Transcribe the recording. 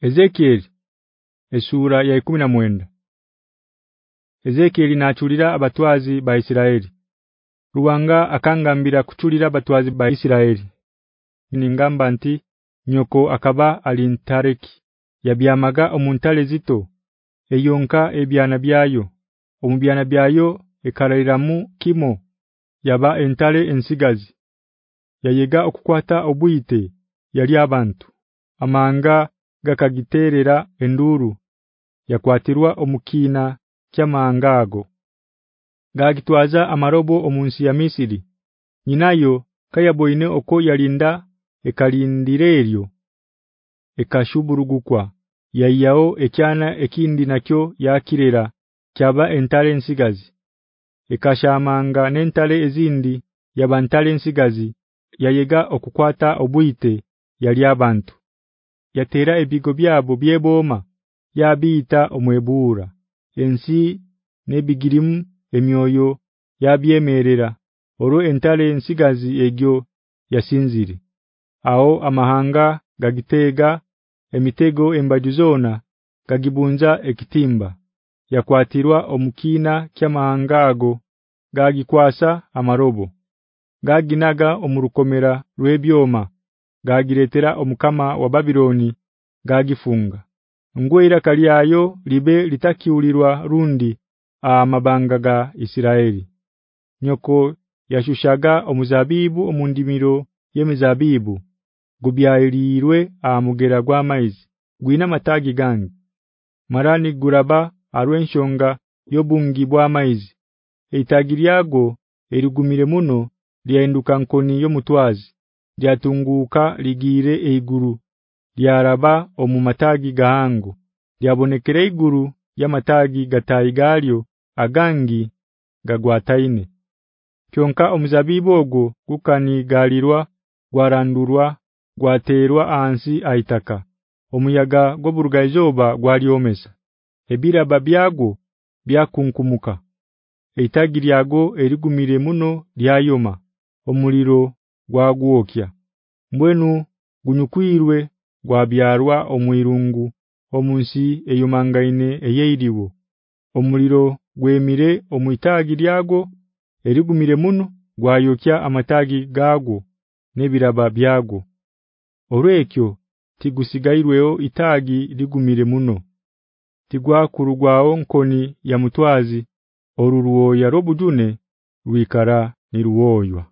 Ezekiel esura ya 19 Ezekiel nachulira abatwazi ba Isiraeli Ruwanga akangambira kuchulira abatwazi ba Isiraeli Ningamba nti nyoko akaba alintareki yabyamaga omuntale zito eyonka ebyana byayo. Omubyana byayo ekaraliramu kimo yaba entale ensigazi. Yayega okukwata obuyite yali abantu. Amanga gakagiterera enduru yakwatirwa omukina kyamangago. Gagitwaza amarobo omunsi ya Misiri. Nyinayo kayaboine oko yalinda ekalindireryo ekashuburugukwa. Yayao ekyana ekindi nakyo yakirera kyaba entale ensigazi ekashamanga n'entale ezindi yabantale ensigazi yayega okukwata obuyite yali abantu yatera ebigo byabo byeboma yabita omwebura ensi nebigirimu emyoyo yabyemerera oro entale ensigazi egyo yasinzire. Ao amahanga gagitega emitego embajuzona gagibunza ekitimba. Yakwatirwa omukina kyamahanga ago gagikwasa amarobo gaginaga omurukomera rwebyoma gagiretera omukama wa Babiloni gagifunga. Ngwira kaliayo libe litakiulirwa rundi amabanga ga Isiraeli. Nyoko yashushaga omuzabibu omundimiro yemizabibu gubyailirwe amugera gwa maize gwina matagi gangi marani guraba arwenshonga yobungi bwa maize. Eitagiryago erigumire muno lyainduka nkoni yomutwazi lyatunguka ligire eiguru lyaraba omumatagi gahangu lyabonekere iguru yamatagi gataigalyo agangi gagwataine. Kyonka omuzabibu ogo gukani galirwa gwarandurwa gwaterwa ansi aitaka. Omuyaga goburugaizoba gwaliomesa ebira babyago byakunkumuka. Eitagiryago erigumire muno lyayoma. Omuliro gwaguokya mbwenu gunyukwirwe gwabyarwa omwirungu omunsi eyomangaine eyeiriwo omuliro gwemire omuitagi lyago erigumire muno gwayokya amatagi gago nebiraba byago. Orwekyo tigusigairweo itagi ligumire muno. Tigwa kurugwao nkoni ya mutwazi oruruo ya robujune rwikara niruwoywa